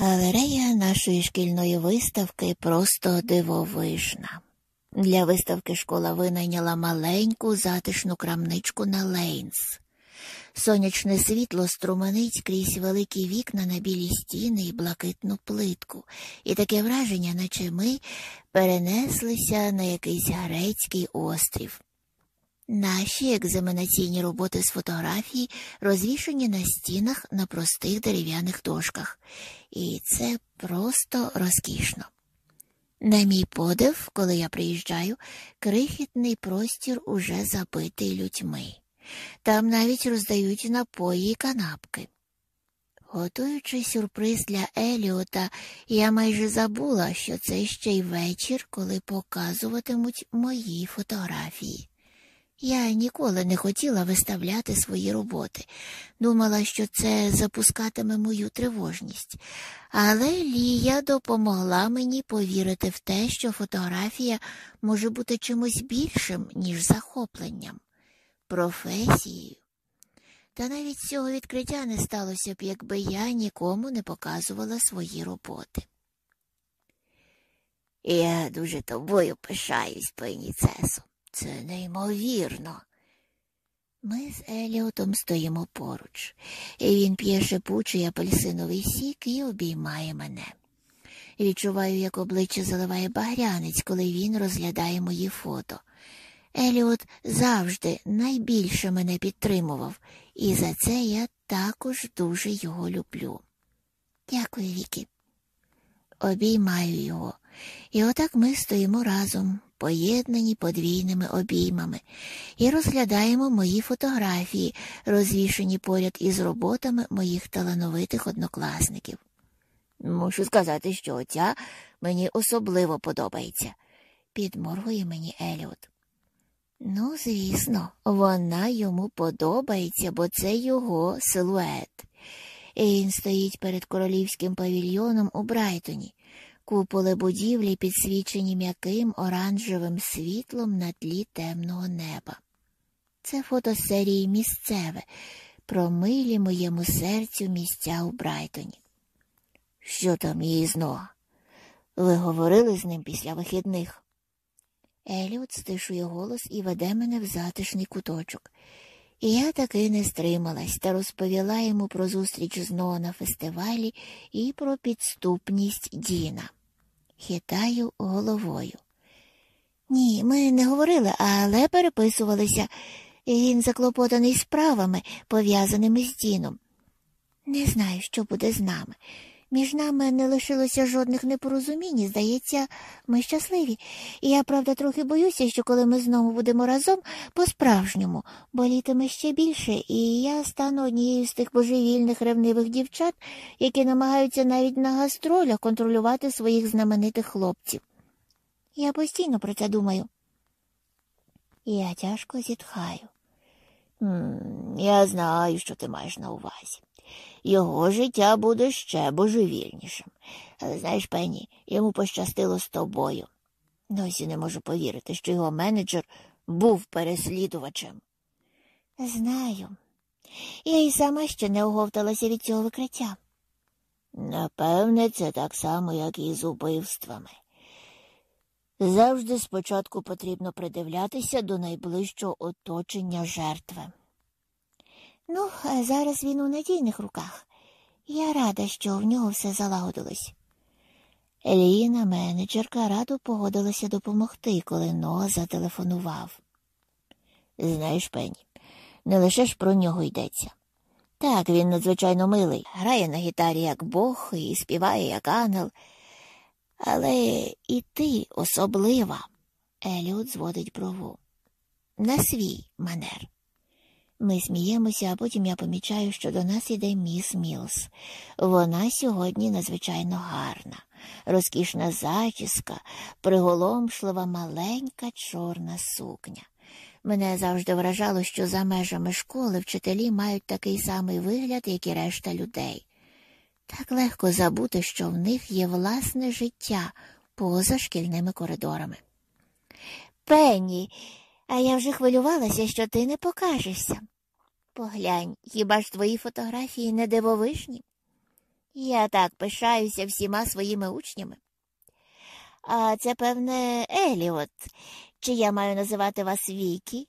Галерея нашої шкільної виставки просто дивовижна. Для виставки школа винайняла маленьку затишну крамничку на Лейнс. Сонячне світло струменить крізь великі вікна на білі стіни і блакитну плитку, і таке враження, наче ми перенеслися на якийсь грецький острів. Наші екзаменаційні роботи з фотографії розвішені на стінах на простих дерев'яних дошках, і це просто розкішно. На мій подив, коли я приїжджаю, крихітний простір уже забитий людьми. Там навіть роздають напої і канапки. Готуючи сюрприз для Еліота, я майже забула, що це ще й вечір, коли показуватимуть мої фотографії. Я ніколи не хотіла виставляти свої роботи, думала, що це запускатиме мою тривожність, але Лія допомогла мені повірити в те, що фотографія може бути чимось більшим, ніж захопленням, професією. Та навіть цього відкриття не сталося б, якби я нікому не показувала свої роботи. Я дуже тобою пишаюсь, пані. Це неймовірно. Ми з Еліотом стоїмо поруч, і він п'є шипучий апельсиновий сік і обіймає мене. Відчуваю, як обличчя заливає багрянець, коли він розглядає мої фото. Еліот завжди найбільше мене підтримував, і за це я також дуже його люблю. Дякую, Вікі. Обіймаю його, і отак ми стоїмо разом, поєднані подвійними обіймами, і розглядаємо мої фотографії, розвішені поряд із роботами моїх талановитих однокласників. Мушу сказати, що оця мені особливо подобається, підморгує мені Еліот. Ну, звісно, вона йому подобається, бо це його силует. І Він стоїть перед королівським павільйоном у Брайтоні. Куполи будівлі підсвічені м'яким оранжевим світлом на тлі темного неба. Це фото серії місцеве, про милі моєму серцю місця у Брайтоні. Що там її знову? Ви говорили з ним після вихідних? Еліот стишує голос і веде мене в затишний куточок. І я таки не стрималась та розповіла йому про зустріч знову на фестивалі і про підступність Діна. Хитаю головою. Ні, ми не говорили, але переписувалися. Він заклопотаний справами, пов'язаними з Діном. Не знаю, що буде з нами. Між нами не лишилося жодних непорозумінь, здається, ми щасливі. І я, правда, трохи боюся, що коли ми знову будемо разом по-справжньому, болітиме ще більше, і я стану однією з тих божевільних ревнивих дівчат, які намагаються навіть на гастролях контролювати своїх знаменитих хлопців. Я постійно про це думаю. Я тяжко зітхаю. Я знаю, що ти маєш на увазі його життя буде ще божевільнішим. Але знаєш, Пенні, йому пощастило з тобою. Досі не можу повірити, що його менеджер був переслідувачем. Знаю. Я і сама ще не оговталася від цього викриття. Напевне, це так само, як і з убивствами. Завжди спочатку потрібно придивлятися до найближчого оточення жертви. Ну, а зараз він у надійних руках. Я рада, що в нього все залагодилось. Еліна, менеджерка, радо погодилася допомогти, коли Ноа зателефонував. Знаєш, Пенні, не лише ж про нього йдеться. Так, він надзвичайно милий, грає на гітарі як Бог і співає як ангел. Але і ти особлива, Еліот зводить брову. На свій манер. Ми сміємося, а потім я помічаю, що до нас іде міс Мілс. Вона сьогодні надзвичайно гарна, розкішна зачіска, приголомшлива маленька чорна сукня. Мене завжди вражало, що за межами школи вчителі мають такий самий вигляд, як і решта людей. Так легко забути, що в них є власне життя поза шкільними коридорами. Пенні, а я вже хвилювалася, що ти не покажешся. Поглянь, хіба ж твої фотографії не дивовижні? Я так пишаюся всіма своїми учнями. А це, певне, Еліот, чи я маю називати вас Вікі?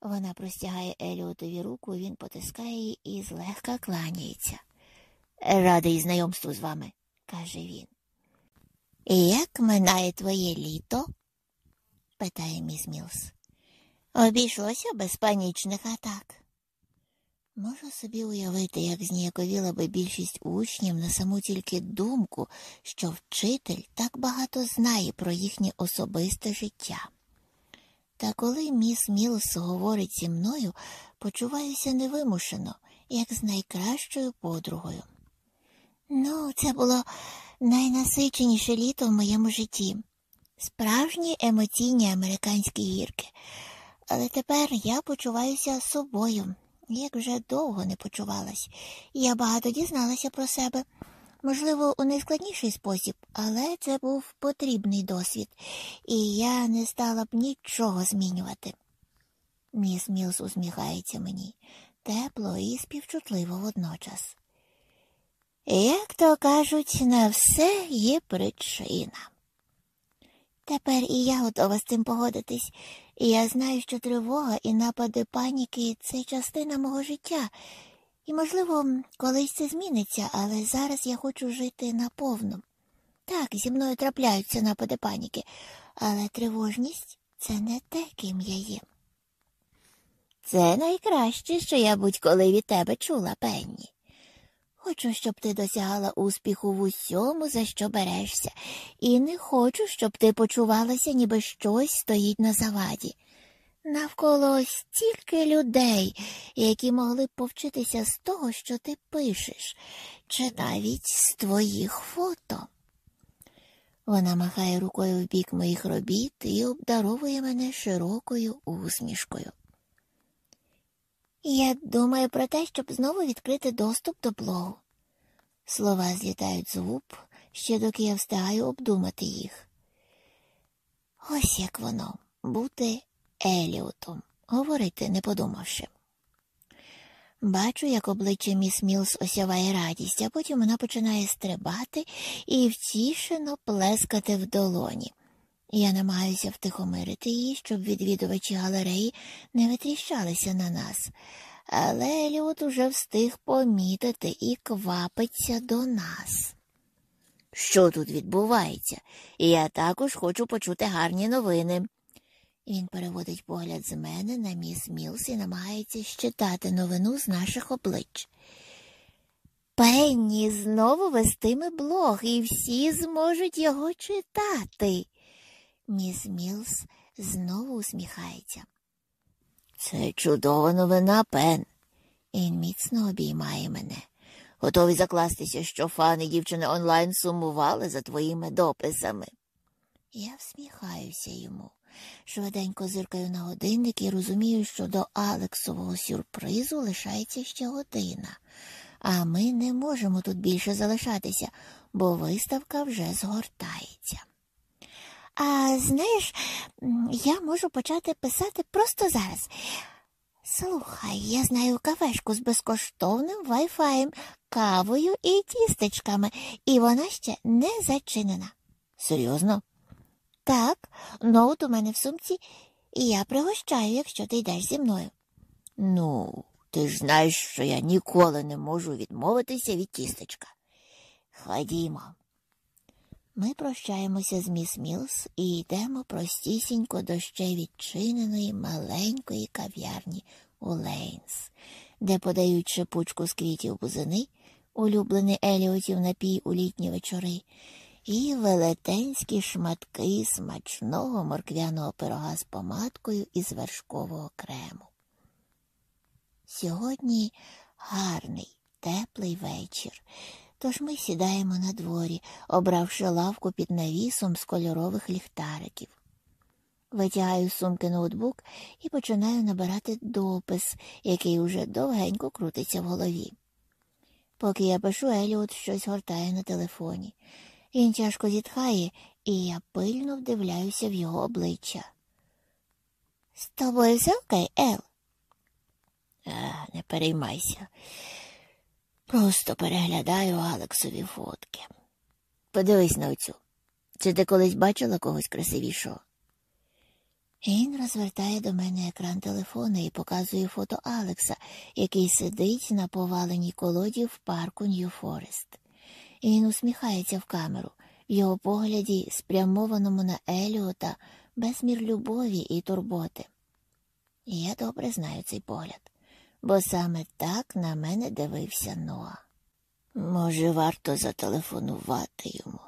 Вона простягає Еліотові руку, він потискає її і злегка кланяється. Радий знайомству з вами, каже він. І як минає твоє літо? питає міс Мілс. Обійшлося без панічних атак. Можу собі уявити, як зніяковіла би більшість учнів на саму тільки думку, що вчитель так багато знає про їхнє особисте життя. Та коли міс Мілс говорить зі мною, почуваюся невимушено, як з найкращою подругою. Ну, це було найнасиченіше літо в моєму житті, справжні емоційні американські гірки. Але тепер я почуваюся собою, як вже довго не почувалась. Я багато дізналася про себе. Можливо, у найскладніший спосіб, але це був потрібний досвід, і я не стала б нічого змінювати. Міс Мілс усміхається мені тепло і співчутливо водночас. Як то кажуть, на все є причина. Тепер і я готова з цим погодитись, і я знаю, що тривога і напади паніки це частина мого життя, і, можливо, колись це зміниться, але зараз я хочу жити наповну. Так, зі мною трапляються напади паніки, але тривожність це не те, ким я є. Це найкраще, що я будь-коли від тебе чула, Пенні. Хочу, щоб ти досягала успіху в усьому, за що берешся, і не хочу, щоб ти почувалася, ніби щось стоїть на заваді. Навколо стільки людей, які могли б повчитися з того, що ти пишеш, чи навіть з твоїх фото. Вона махає рукою в бік моїх робіт і обдаровує мене широкою усмішкою. Я думаю про те, щоб знову відкрити доступ до блогу. Слова злітають з губ, ще доки я встигаю обдумати їх. Ось як воно бути Еліотом, говорити не подумавши. Бачу, як обличчя міс Мілс осяває радість, а потім вона починає стрибати і втішено плескати в долоні. Я намагаюся втихомирити її, щоб відвідувачі галереї не витріщалися на нас, але Еліот уже встиг помітити і квапиться до нас. Що тут відбувається? Я також хочу почути гарні новини. Він переводить погляд з мене на міс Мілс і намагається щитати новину з наших облич. Пенні знову вестиме блог, і всі зможуть його читати. Міс Мілс знову усміхається. Це чудова новина, Пен. Він міцно обіймає мене. Готовий закластися, що фани дівчини онлайн сумували за твоїми дописами. Я всміхаюся йому, швиденько зиркаю на годинник і розумію, що до Алексового сюрпризу лишається ще година, а ми не можемо тут більше залишатися, бо виставка вже згортається. А знаєш, я можу почати писати просто зараз. Слухай, я знаю кафешку з безкоштовним вайфаєм, кавою і тістечками, і вона ще не зачинена. Серйозно? Так, ноут у мене в сумці, і я пригощаю, якщо ти йдеш зі мною. Ну, ти ж знаєш, що я ніколи не можу відмовитися від тістечка. Ходімо. Ми прощаємося з міс Мілс і йдемо простісінько до ще відчиненої маленької кав'ярні у Лейнс, де подають шипучку з квітів бузини, улюблений Еліотів напій у літні вечори, і велетенські шматки смачного морквяного пирога з помадкою із вершкового крему. Сьогодні гарний, теплий вечір. Тож ми сідаємо на дворі, обравши лавку під навісом з кольорових ліхтариків. Витягаю з сумки ноутбук і починаю набирати допис, який уже довгенько крутиться в голові. Поки я пишу, Еліот щось гортає на телефоні. Він тяжко зітхає, і я пильно вдивляюся в його обличчя. З тобою все окей, Ел? А, Не переймайся. Просто переглядаю Алексові фотки. Подивись на оцю. Чи ти колись бачила когось красивішого? Він розвертає до мене екран телефона і показує фото Алекса, який сидить на поваленій колоді в парку Нью-Форест. Він усміхається в камеру, в його погляді, спрямованому на Еліота, безмір любові і турботи. І я добре знаю цей погляд, бо саме так на мене дивився Ноа. Може, варто зателефонувати йому.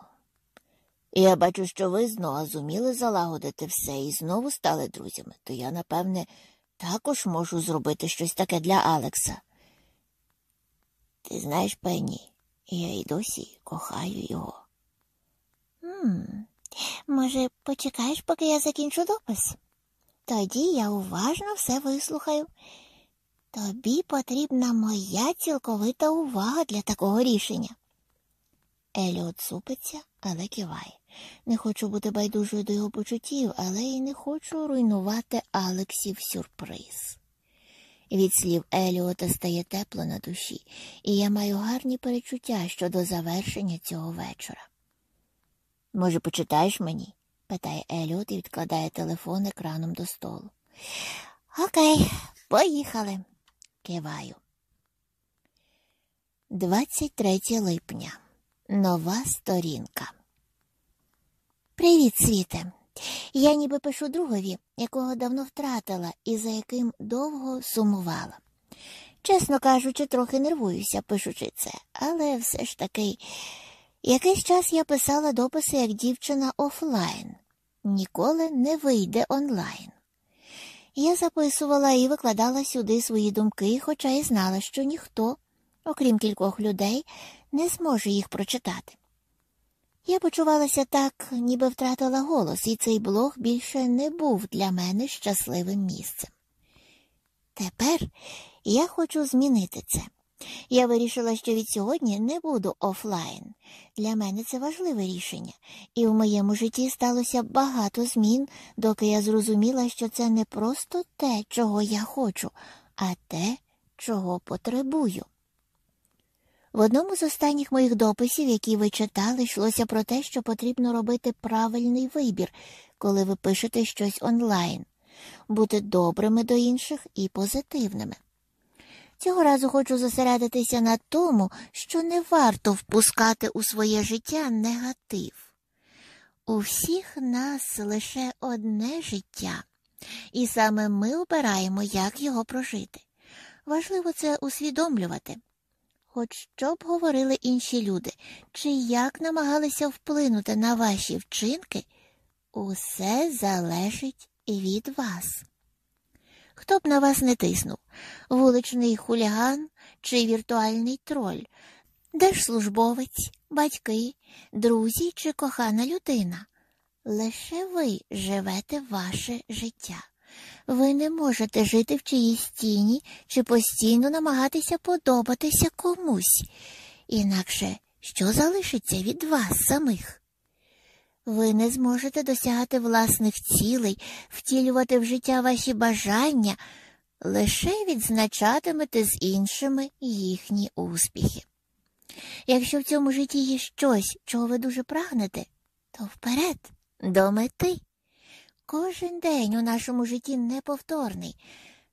Я бачу, що ви знову зуміли залагодити все і знову стали друзями, то я, напевне, також можу зробити щось таке для Алекса. Ти знаєш, Пенні, я й досі кохаю його. «М, Може, почекаєш, поки я закінчу допис? Тоді я уважно все вислухаю. Тобі потрібна моя цілковита увага для такого рішення. Еліот супиться, але киває. Не хочу бути байдужою до його почуттів, але й не хочу руйнувати Алексів сюрприз. Від слів Еліота стає тепло на душі, і я маю гарні перечуття щодо завершення цього вечора. Може, почитаєш мені? питає Еліот і відкладає телефон екраном до столу. Окей, поїхали, киваю. 23 липня. Нова сторінка. Привіт, світе. Я ніби пишу другові, якого давно втратила і за яким довго сумувала. Чесно кажучи, трохи нервуюся, пишучи це, але все ж таки, якийсь час я писала дописи як дівчина офлайн, ніколи не вийде онлайн. Я записувала і викладала сюди свої думки, хоча й знала, що ніхто, окрім кількох людей, не зможе їх прочитати. Я почувалася так, ніби втратила голос, і цей блог більше не був для мене щасливим місцем. Тепер я хочу змінити це. Я вирішила, що від сьогодні не буду офлайн. Для мене це важливе рішення, і в моєму житті сталося багато змін, доки я зрозуміла, що це не просто те, чого я хочу, а те, чого потребую. В одному з останніх моїх дописів, які ви читали, йшлося про те, що потрібно робити правильний вибір, коли ви пишете щось онлайн, бути добрими до інших і позитивними. Цього разу хочу зосередитися на тому, що не варто впускати у своє життя негатив. У всіх нас лише одне життя, і саме ми обираємо, як його прожити. Важливо це усвідомлювати. Хоч що б говорили інші люди, чи як намагалися вплинути на ваші вчинки, усе залежить від вас. Хто б на вас не тиснув вуличний хуліган чи віртуальний троль, держслужбовець, батьки, друзі чи кохана людина. Лише ви живете ваше життя. Ви не можете жити в чиїсь тіні чи постійно намагатися подобатися комусь, інакше що залишиться від вас самих? Ви не зможете досягати власних цілей, втілювати в життя ваші бажання, лише відзначатимете з іншими їхні успіхи. Якщо в цьому житті є щось, чого ви дуже прагнете, то вперед, до мети. Кожен день у нашому житті неповторний,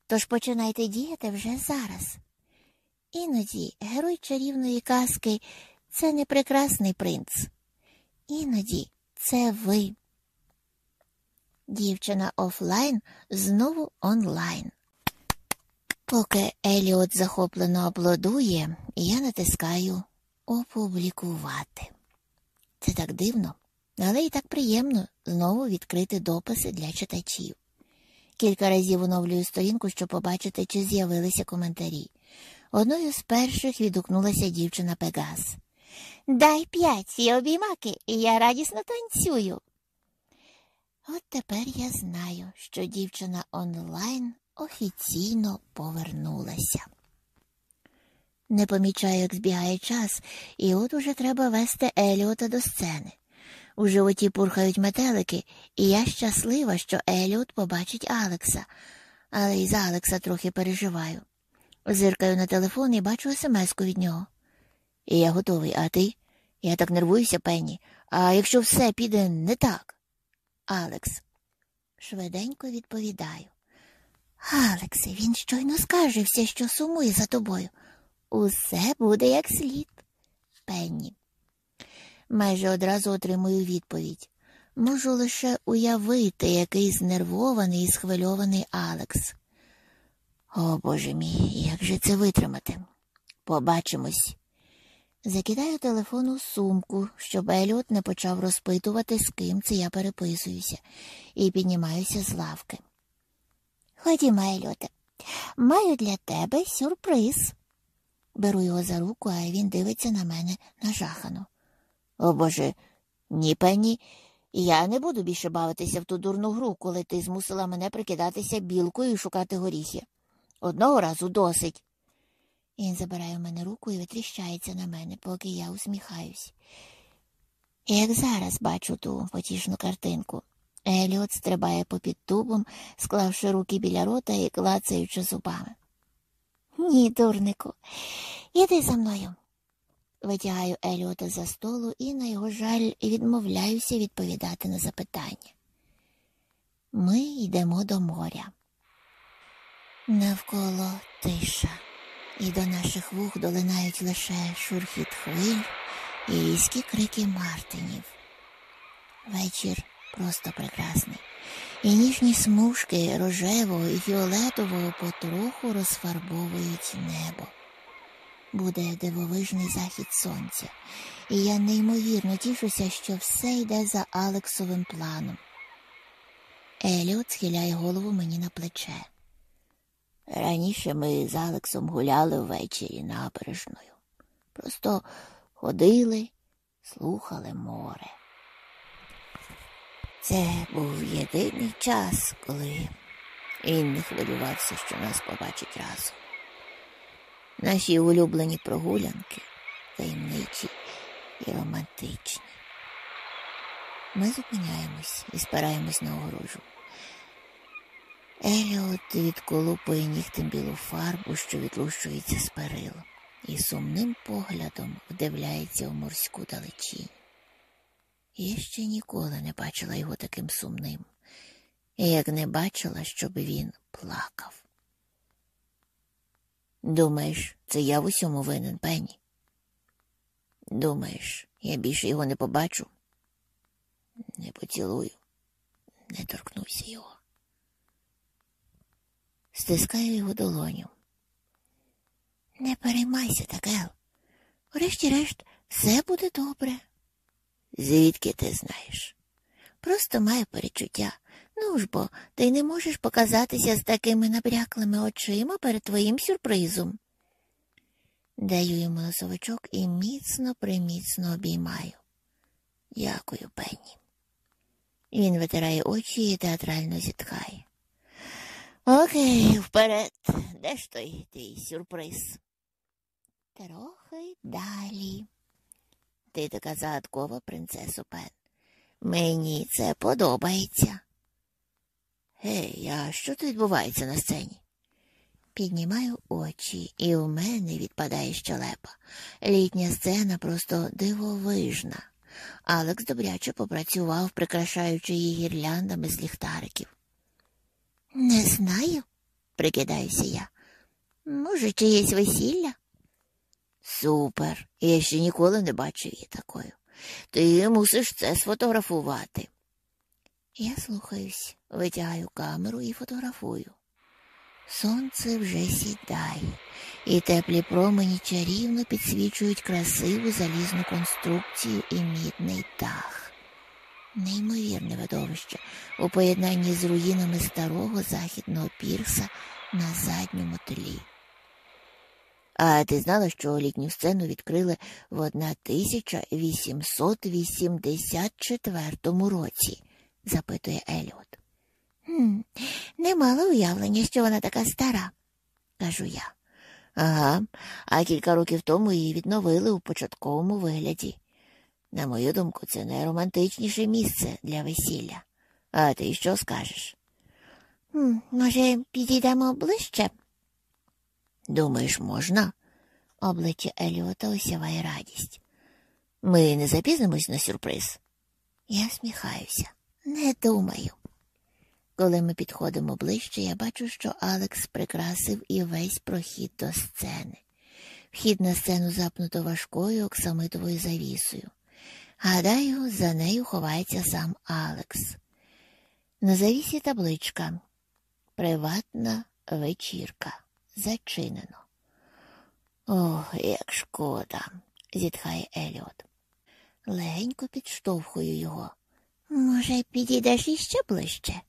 тож починайте діяти вже зараз. Іноді герой чарівної казки це не прекрасний принц. Іноді це ви. Дівчина офлайн знову онлайн. Поки Еліот захоплено аплодує, я натискаю опублікувати. Це так дивно, але і так приємно знову відкрити дописи для читачів. Кілька разів оновлюю сторінку, щоб побачити, чи з'явилися коментарі. Одною з перших відгукнулася дівчина Пегас. Дай п'ять і обіймаки, і я радісно танцюю. От тепер я знаю, що дівчина онлайн офіційно повернулася. Не помічаю, як збігає час, і от уже треба вести Еліота до сцени. У животі пурхають метелики, і я щаслива, що Еліот побачить Алекса, але й за Алекса трохи переживаю. Зиркаю на телефон і бачу смс-ку від нього. І я готовий, а ти? Я так нервуюся, Пенні. А якщо все піде не так? Алекс. Швиденько відповідаю. Алексе, він щойно скаже все, що сумує за тобою. Усе буде як слід. Пенні. Майже одразу отримую відповідь. Можу лише уявити, який знервований і схвильований Алекс. О Боже мій, як же це витримати? Побачимось. Закидаю телефон у сумку, щоб Еліот не почав розпитувати, з ким це я переписуюся, і піднімаюся з лавки. Ходімо, Еліоте, маю для тебе сюрприз. Беру його за руку, а він дивиться на мене нажахано. О Боже, ні, пені, я не буду більше бавитися в ту дурну гру, коли ти змусила мене прикидатися білкою і шукати горіхи. Одного разу досить. Він забирає в мене руку і витріщається на мене, поки я усміхаюсь. Як зараз бачу ту потішну картинку. Еліот стрибає попід тубом, склавши руки біля рота і клацаючи зубами. Ні, дурнику, іди за мною. Витягаю Еліота за столу і, на його жаль, відмовляюся відповідати на запитання. Ми йдемо до моря. Навколо тиша, і до наших вух долинають лише шурхіт хвиль і різкі крики Мартинів. Вечір просто прекрасний, і ніжні смужки рожевого і фіолетового потроху розфарбовують небо. Буде дивовижний захід сонця, і я неймовірно тішуся, що все йде за Алексовим планом. Еліот схиляє голову мені на плече. Раніше ми з Алексом гуляли ввечері набережною. Просто ходили, слухали море. Це був єдиний час, коли він не хвилювався, що нас побачить разом. Наші улюблені прогулянки таємничі і романтичні. Ми зупиняємось і спираємось на огорожу. Еліот відколупує нігтем білу фарбу, що відлущується з перил, і сумним поглядом вдивляється у морську далечінь. Я ще ніколи не бачила його таким сумним, і як не бачила, щоб він плакав. Думаєш, це я в усьому винен, Пенні? Думаєш, я більше його не побачу? Не поцілую, не торкнуся його. Стискаю його долоню. Не переймайся так, Ел. Врешті-решт, все буде добре. Звідки ти знаєш? Просто маю перечуття. Ну ж бо, ти не можеш показатися з такими набряклими очима перед твоїм сюрпризом. Даю йому носовичок і міцно приміцно обіймаю. Дякую, Пенні. Він витирає очі і театрально зітхає. Окей, вперед. Де ж той твій сюрприз? Трохи далі. Ти така загадкова, принцесо Пен. Мені це подобається. Гей, а що тут відбувається на сцені? Піднімаю очі, і у мене відпадає щелепа. Літня сцена просто дивовижна. Алекс добряче попрацював, прикрашаючи її гірляндами з ліхтариків. Не знаю, прикидаюся я. Може, чиєсь весілля? Супер. Я ще ніколи не бачив її такою. Ти мусиш це сфотографувати. Я слухаюсь, витягаю камеру і фотографую. Сонце вже сідає, і теплі промені чарівно підсвічують красиву залізну конструкцію і мідний дах. Неймовірне видовище у поєднанні з руїнами старого західного пірса на задньому тлі. А ти знала, що літню сцену відкрили в 1884 році? запитує Еліот. «Хм, Не мала уявлення, що вона така стара, кажу я. Ага, а кілька років тому її відновили у початковому вигляді. На мою думку, це найромантичніше місце для весілля. А ти що скажеш? «Хм, Може, підійдемо ближче? Думаєш, можна? Обличчя Еліота осяває радість. Ми не запізнимось на сюрприз. Я сміхаюся, не думаю. Коли ми підходимо ближче, я бачу, що Алекс прикрасив і весь прохід до сцени. Вхід на сцену запнуто важкою оксамитовою завісою. Гадаю, за нею ховається сам Алекс. На завісі табличка Приватна вечірка. Зачинено. Ох, як шкода, зітхає Еліот. Легенько підштовхую його. Може, підійдеш іще ближче?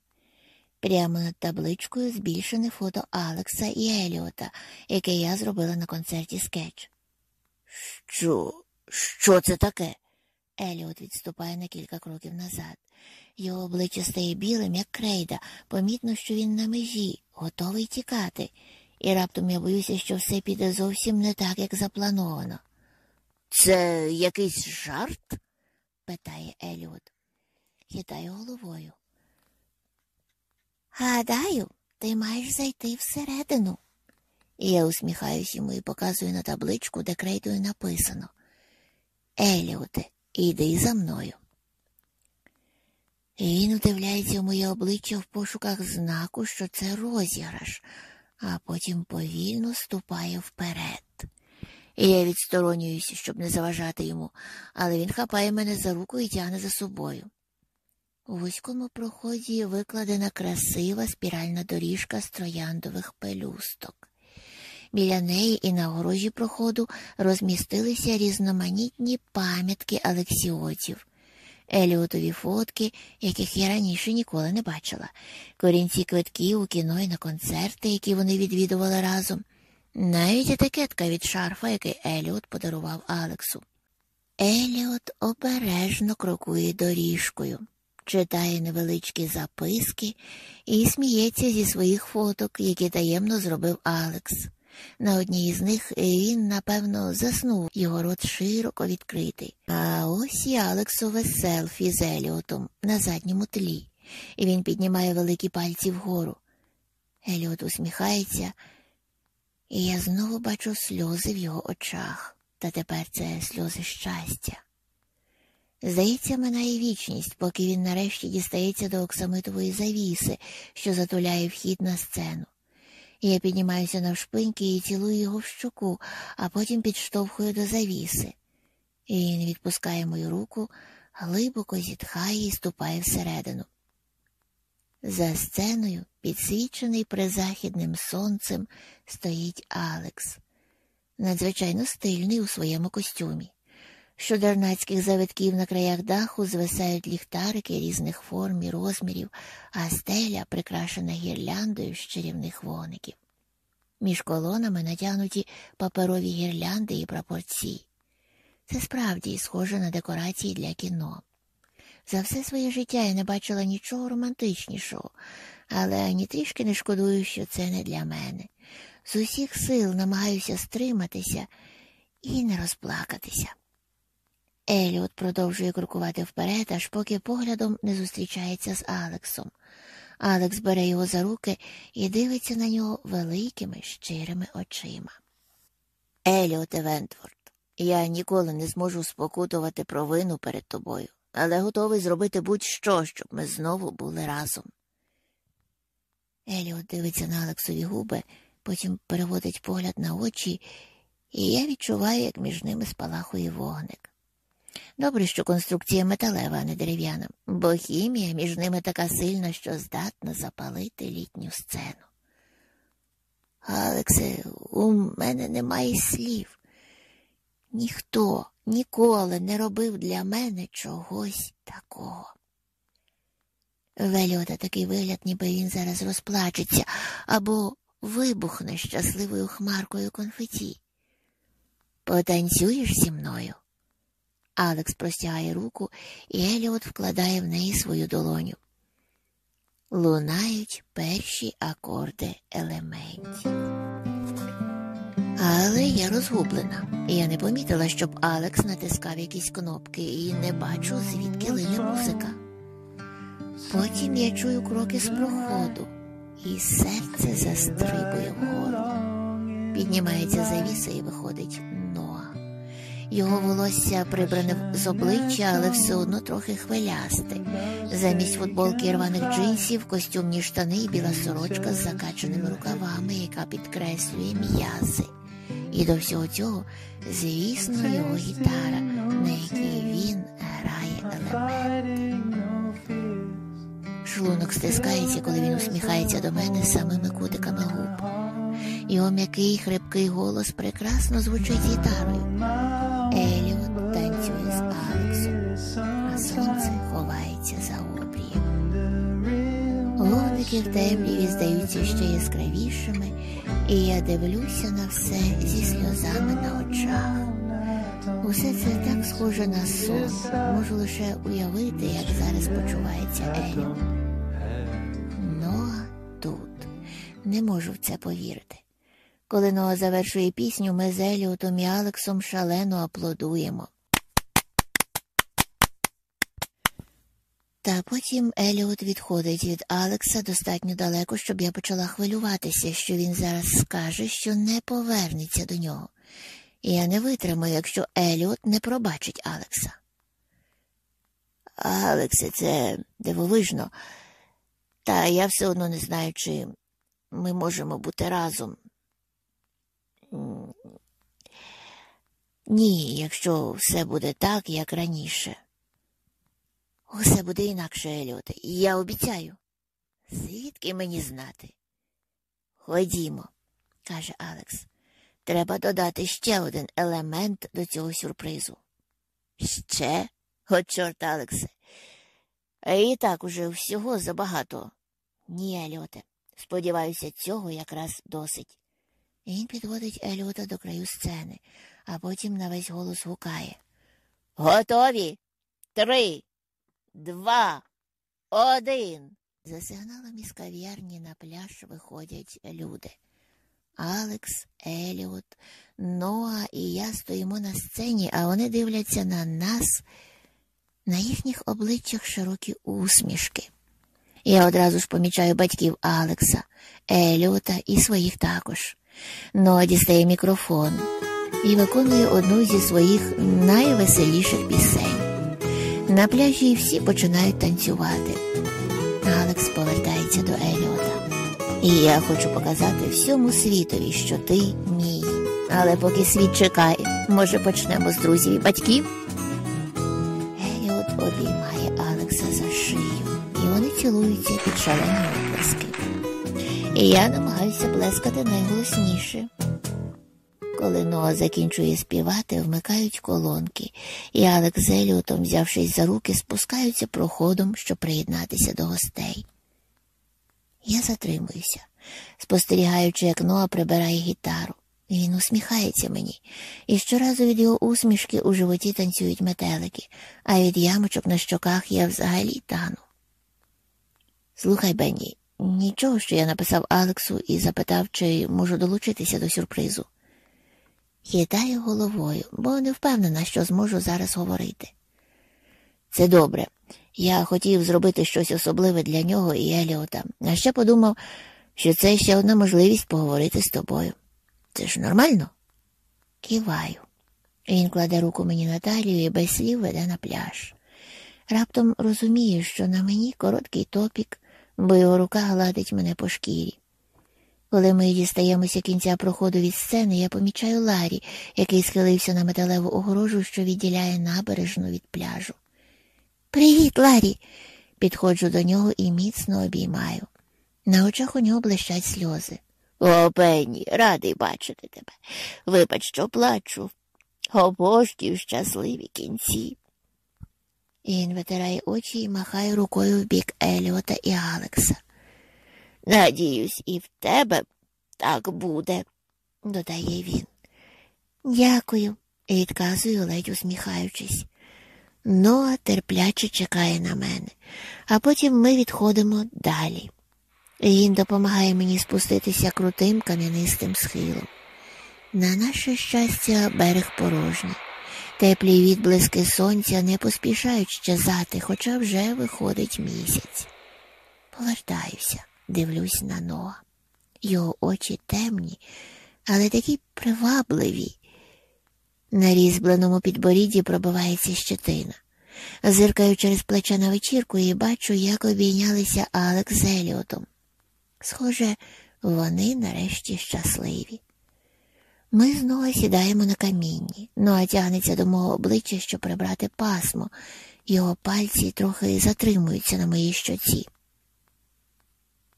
Прямо над табличкою збільшене фото Алекса і Еліота, яке я зробила на концерті скетч. Що? Що це таке? Еліот відступає на кілька кроків назад. Його обличчя стає білим, як крейда, помітно, що він на межі, готовий тікати, і раптом я боюся, що все піде зовсім не так, як заплановано. Це якийсь жарт? питає Еліот. Хитаю головою. Гадаю, ти маєш зайти всередину. Я усміхаюсь йому і показую на табличку, де крейдою написано Еліоте, іди за мною. І він вдивляється в моє обличчя в пошуках знаку, що це розіграш, а потім повільно ступає вперед. І я відсторонююся, щоб не заважати йому, але він хапає мене за руку і тягне за собою. У вузькому проході викладена красива спіральна доріжка з трояндових пелюсток. Біля неї і на огорожі проходу розмістилися різноманітні пам'ятки алексіотів, еліотові фотки, яких я раніше ніколи не бачила, корінці квитків у кіно і на концерти, які вони відвідували разом, навіть етикетка від шарфа, який Еліот подарував Алексу. Еліот обережно крокує доріжкою читає невеличкі записки і сміється зі своїх фоток, які таємно зробив Алекс. На одній із них він, напевно, заснув, його рот широко відкритий. А ось і Алексове селфі з Еліотом на задньому тлі, і він піднімає великі пальці вгору. Еліот усміхається, і я знову бачу сльози в його очах, та тепер це сльози щастя. Здається, минає вічність, поки він нарешті дістається до оксамитової завіси, що затуляє вхід на сцену. Я піднімаюся навшпиньки і цілую його в щоку, а потім підштовхую до завіси. І Він відпускає мою руку, глибоко зітхає і ступає всередину. За сценою, підсвічений призахідним сонцем, стоїть Алекс, надзвичайно стильний у своєму костюмі. Що дарнацьких завитків на краях даху звисають ліхтарики різних форм і розмірів, а стеля прикрашена гірляндою з чарівних воників. Між колонами натягнуті паперові гірлянди і прапорці. Це справді схоже на декорації для кіно. За все своє життя я не бачила нічого романтичнішого, але ані трішки не шкодую, що це не для мене. З усіх сил намагаюся стриматися і не розплакатися. Еліот продовжує крокувати вперед, аж поки поглядом не зустрічається з Алексом. Алекс бере його за руки і дивиться на нього великими щирими очима. Еліоте Вентворд, я ніколи не зможу спокутувати провину перед тобою, але готовий зробити будь-що, щоб ми знову були разом. Еліот дивиться на Алексові губи, потім переводить погляд на очі, і я відчуваю, як між ними спалахує вогник. Добре, що конструкція металева, а не дерев'яна, бо хімія між ними така сильна, що здатна запалити літню сцену. Алексе, у мене немає слів. Ніхто ніколи не робив для мене чогось такого. Вельота такий вигляд, ніби він зараз розплачеться або вибухне щасливою хмаркою конфеті. Потанцюєш зі мною? Алекс простягає руку, і Еліот вкладає в неї свою долоню. Лунають перші акорди елементів. Але я розгублена. Я не помітила, щоб Алекс натискав якісь кнопки і не бачу, звідки лине музика. Потім я чую кроки з проходу, і серце застрибує вгору. піднімається завіса і виходить Ноа. Його волосся прибране з обличчя, але все одно трохи хвилясте. Замість футболки рваних джинсів, костюмні штани і біла сорочка з закачаними рукавами, яка підкреслює м'язи. І до всього цього, звісно, його гітара, на якій він грає елемент. Шлунок стискається, коли він усміхається до мене самими кутиками губ. Його м'який хрипкий голос прекрасно звучить гітарою. Еліот танцює з Алексом, а сонце ховається за обрієм. Вогники в темряві здаються ще яскравішими, і я дивлюся на все зі сльозами на очах. Усе це так схоже на сон. Можу лише уявити, як зараз почувається Еліот. Ноа тут. Не можу в це повірити. Коли Ноа завершує пісню, ми з Еліотом і Алексом шалено аплодуємо. Та потім Еліот відходить від Алекса достатньо далеко, щоб я почала хвилюватися, що він зараз скаже, що не повернеться до нього. І я не витримаю, якщо Еліот не пробачить Алекса. Алексе, це дивовижно, та я все одно не знаю, чи ми можемо бути разом. Ні, якщо все буде так, як раніше. Усе буде інакше, Еліоте, і я обіцяю. Звідки мені знати? Ходімо, каже Алекс. Треба додати ще один елемент до цього сюрпризу. Ще? От чорт, Алексе. І так уже всього забагато. Ні, Еліоте. Сподіваюся, цього якраз досить. Він підводить Еліота до краю сцени, а потім на весь голос гукає. Готові? Три, два, один. За сигналом із кав'ярні на пляж виходять люди. Алекс, Еліот, Ноа і я стоїмо на сцені, а вони дивляться на нас, на їхніх обличчях широкі усмішки. Я одразу ж помічаю батьків Алекса, Еліота і своїх також. Ноа дістає мікрофон і виконує одну зі своїх найвеселіших пісень. На пляжі всі починають танцювати. Алекс повертається до Еліота. І я хочу показати всьому світові, що ти мій. Але поки світ чекає, може почнемо з друзів і батьків. Еліот обіймає Алекса за шию, і вони цілуються під шалені оплески. І я намагаюся плескати найголосніше. Коли Ноа закінчує співати, вмикають колонки, і Алекс з Еліотом, взявшись за руки, спускаються проходом, щоб приєднатися до гостей. Я затримуюся, спостерігаючи, як Ноа прибирає гітару. Він усміхається мені, і щоразу від його усмішки у животі танцюють метелики, а від ямочок на щоках я взагалі тану. Слухай, Бенні, нічого, що я написав Алексу і запитав, чи можу долучитися до сюрпризу. Хитаю головою, бо не впевнена, що зможу зараз говорити. Це добре. Я хотів зробити щось особливе для нього і Еліота, а ще подумав, що це ще одна можливість поговорити з тобою. Це ж нормально? Киваю. Він кладе руку мені на талію і без слів веде на пляж. Раптом розумію, що на мені короткий топік, бо його рука гладить мене по шкірі. Коли ми дістаємося кінця проходу від сцени, я помічаю Ларі, який схилився на металеву огорожу, що відділяє набережну від пляжу. Привіт, Ларі. Підходжу до нього і міцно обіймаю. На очах у нього блищать сльози. О, Пенні, радий бачити тебе. Вибач, що плачу. Обожнюю щасливі кінці. Він витирає очі і махає рукою в бік Еліота і Алекса. Надіюсь, і в тебе так буде, додає він. Дякую, відказую, ледь усміхаючись. Ноа терпляче чекає на мене, а потім ми відходимо далі. Він допомагає мені спуститися крутим кам'янистим схилом. На наше щастя, берег порожній. Теплі відблиски сонця не поспішають щезати, хоча вже виходить місяць. Повертаюся, дивлюсь на Ноа. Його очі темні, але такі привабливі. На різьбленому підборідді пробивається щетина. Зиркаю через плече на вечірку і бачу, як обійнялися Алекс з Еліотом. Схоже, вони нарешті щасливі. Ми знову сідаємо на камінні, Ноа тягнеться до мого обличчя, щоб прибрати пасмо, його пальці трохи затримуються на моїй щоці.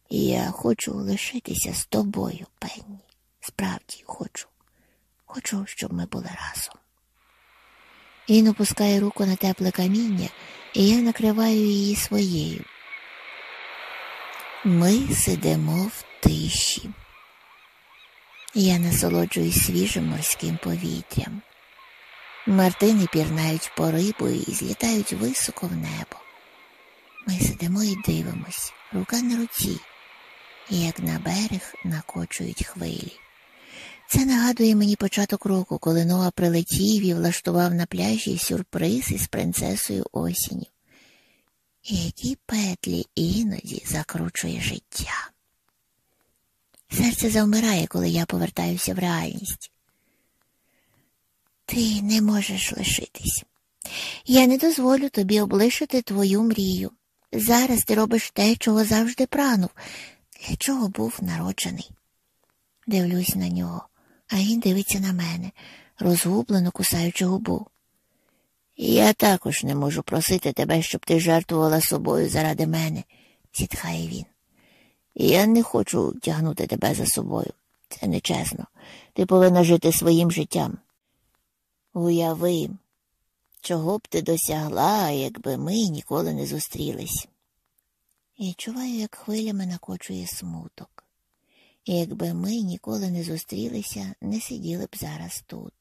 Я хочу лишитися з тобою, Пенні. Справді хочу. Хочу, щоб ми були разом. Він опускає руку на тепле каміння, і я накриваю її своєю. Ми сидимо в тиші. Я насолоджуюсь свіжим морським повітрям. Мартини пірнають по рибу і злітають високо в небо. Ми сидимо і дивимось, рука на руці, як на берег накочують хвилі. Це нагадує мені початок року, коли Ноа прилетів і влаштував на пляжі сюрприз із принцесою осінню. Які петлі іноді закручує життя. Серце завмирає, коли я повертаюся в реальність. Ти не можеш лишитись. Я не дозволю тобі облишити твою мрію. Зараз ти робиш те, чого завжди прагнув, для чого був народжений. Дивлюсь на нього, а він дивиться на мене, розгублено кусаючи губу. Я також не можу просити тебе, щоб ти жертвувала собою заради мене, зітхає він. Я не хочу тягнути тебе за собою. Це нечесно. Ти повинна жити своїм життям. Уяви, чого б ти досягла, якби ми ніколи не зустрілись. Я чуваю, як хвилями накочує смуток. І якби ми ніколи не зустрілися, не сиділи б зараз тут.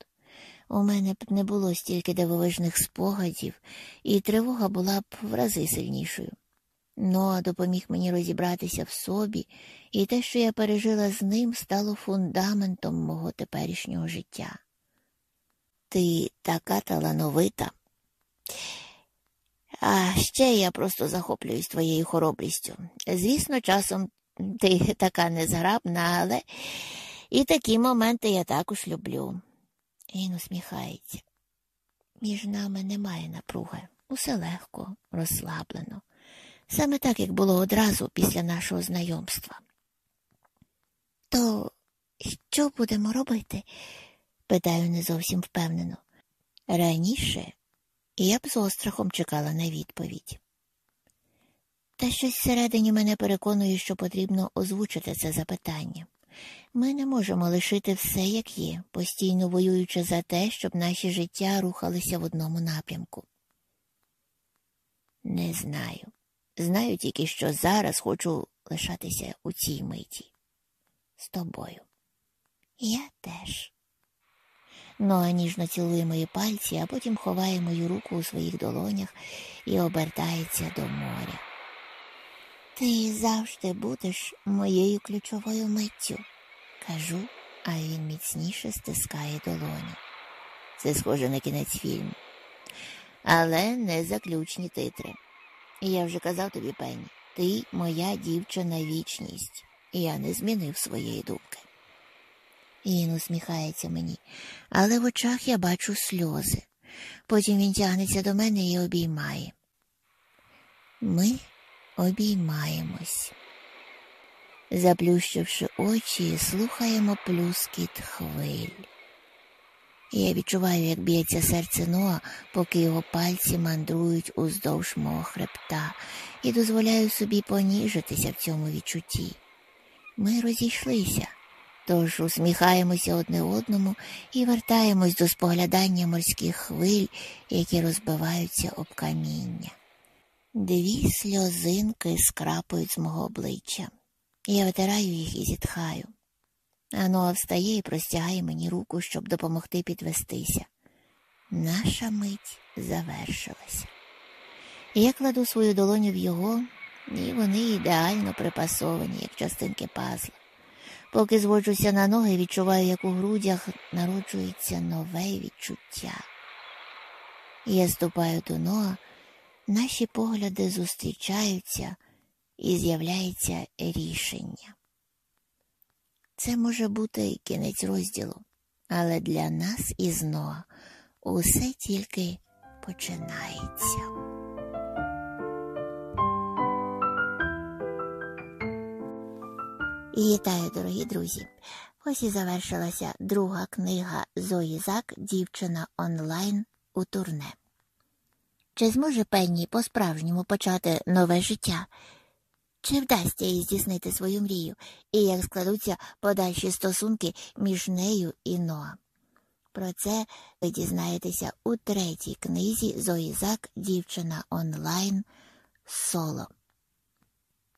У мене б не було стільки дивовижних спогадів, і тривога була б в рази сильнішою. Ноа допоміг мені розібратися в собі, і те, що я пережила з ним, стало фундаментом мого теперішнього життя. Ти така талановита. А ще я просто захоплююсь твоєю хоробрістю. Звісно, часом ти така незграбна, але і такі моменти я також люблю. Він усміхається. Між нами немає напруги. Усе легко, розслаблено. Саме так, як було одразу після нашого знайомства. То що будемо робити? питаю не зовсім впевнено. Раніше я б з острахом чекала на відповідь. Та щось всередині мене переконує, що потрібно озвучити це запитання. Ми не можемо лишити все, як є, постійно воюючи за те, щоб наші життя рухалися в одному напрямку. Не знаю. Знаю тільки, що зараз хочу лишатися у цій миті з тобою. Я теж. Ноа ніжно цілує мої пальці, а потім ховає мою руку у своїх долонях і обертається до моря. Ти завжди будеш моєю ключовою миттю, кажу, а він міцніше стискає долоні. Це схоже на кінець фільму. Але не заключні титри. Я вже казав тобі, Пенні, ти моя дівчина вічність, я не змінив своєї думки. Він усміхається мені, але в очах я бачу сльози. Потім він тягнеться до мене і обіймає. Ми обіймаємось. Заплющивши очі, слухаємо плюскіт хвиль. Я відчуваю, як б'ється серце Ноа, поки його пальці мандрують уздовж мого хребта, і дозволяю собі поніжитися в цьому відчутті. Ми розійшлися, тож усміхаємося одне одному і вертаємось до споглядання морських хвиль, які розбиваються об каміння. Дві сльозинки скрапують з мого обличчя. Я витираю їх і зітхаю. Аноа встає і простягає мені руку, щоб допомогти підвестися. Наша мить завершилася. Я кладу свою долоню в його, і вони ідеально припасовані, як частинки пазла. Поки зводжуся на ноги, відчуваю, як у грудях народжується нове відчуття. Я ступаю до нога, наші погляди зустрічаються і з'являється рішення. Це може бути кінець розділу, але для нас із Ноа усе тільки починається. Вітаю, дорогі друзі! Ось і завершилася друга книга Зої Зак Дівчина онлайн у турне. Чи зможе Пенні по-справжньому почати нове життя? Чи вдасться їй здійснити свою мрію, і як складуться подальші стосунки між нею і Ноа? Про це ви дізнаєтеся у третій книзі Зоїзак Дівчина онлайн соло.